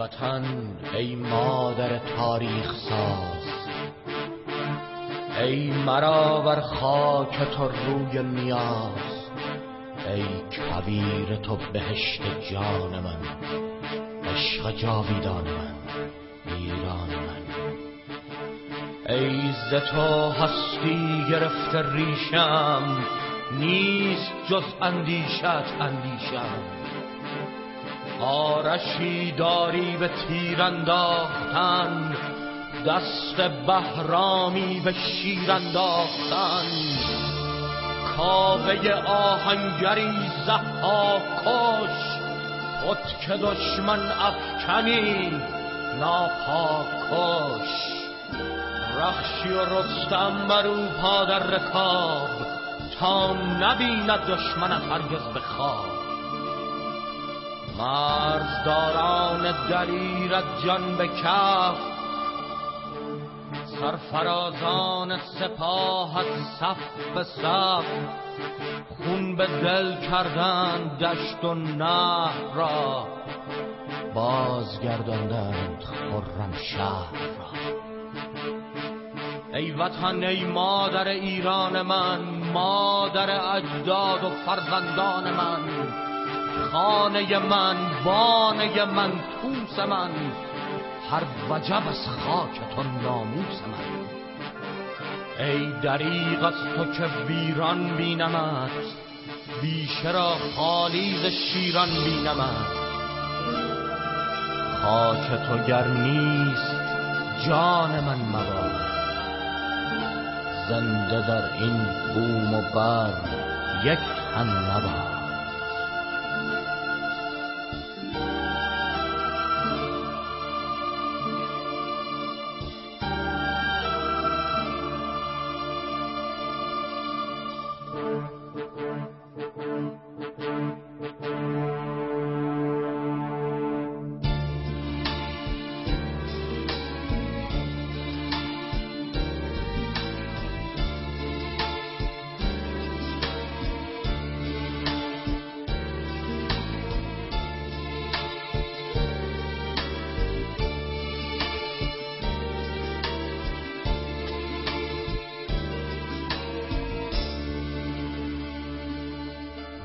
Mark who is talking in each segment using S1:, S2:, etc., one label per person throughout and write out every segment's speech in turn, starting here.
S1: وطن ای مادر تاریخ ساز. ای مرا بر خاک تو روی نیاز. ای کبیر تو بهشت جان من. عشق جاویدان من ایران من. ای ز تو هستی گرفته ریشم نیست جز اندیشت اندیشم. آرشی داری به تیر انداختن دست بهرامی به شیر انداختن. کاوه آهنگری زها کش خود که دشمن افکنی ناپاک کش رخشی و رستم برو پا در رکاب تا نبیند دشمنت هرگز به خواب. مرزداران دلیرت جان به کف سرفرازان سپاهت صف به صف خون به دل کردن دشت و نهر را بازگرداندند خرم شهر را. ای وطن ای مادر ایران من مادر اجداد و فرزندان من خانه من بانه من توس من. هر وجب از خاک تو ناموس من. ای دریغ از تو که ویران بینمت بیشه را خالی ز شیران بینمت خاک تو گر نیست جان من مباد. زنده در این بوم و بر یک هم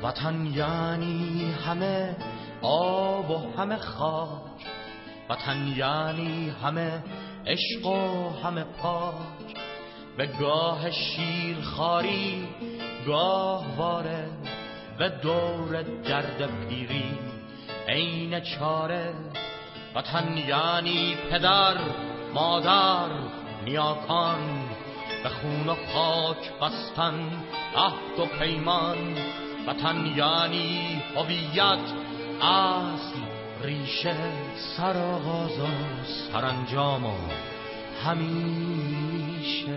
S1: وطن یعنی همه آب و همه خاک. وطن یعنی همه عشق و همه پاک. به گاه شیر خاری گاه واره به دور درد پیری. عین چاره وطن یعنی پدر مادر نیاکان. به خون و خاک بستن عهد و پیمان. وطن یعنی هویت. اصل ریشه سرآغاز و سرانجام و همیشه.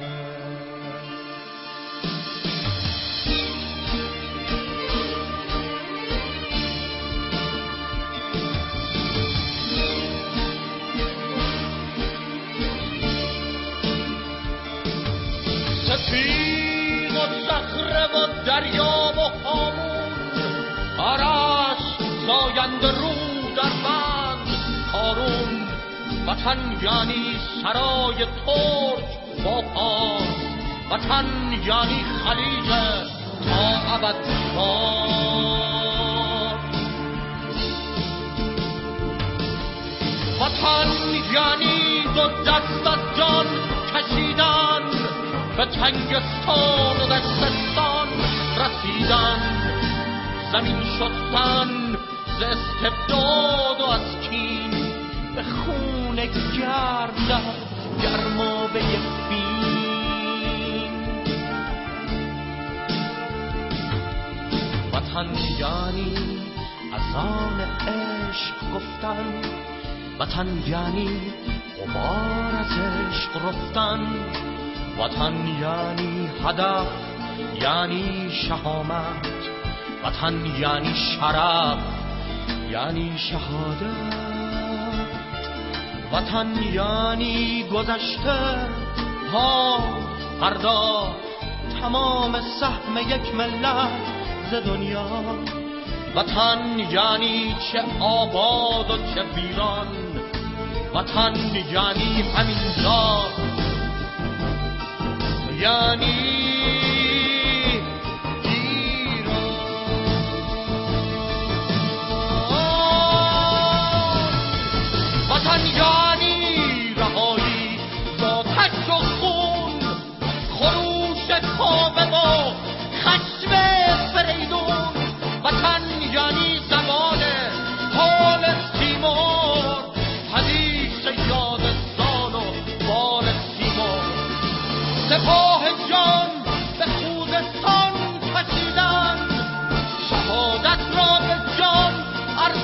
S1: سپید و صخره و دریا رو در بند کارون وطن یعنی سرای ترک با پاس وطن یعنی خلیج تا ابد وطن یعنی دو دست از جان کشیدن به تنگستان و دستستان رسیدن زمین شستن ز استبداد و از کین به خون گرد گرمابه فین وطن یعنی از آن عشق گفتن وطن یعنی غبار از عشق رفتن وطن یعنی هدف یعنی شهامت وطن یعنی شرف. یعنی شهادت. وطن یعنی گذشته ها فردا تمام سهم یک ملت ز دنیا. وطن یعنی چه آباد و چه ویران. وطن یعنی همینجا یعنی at home.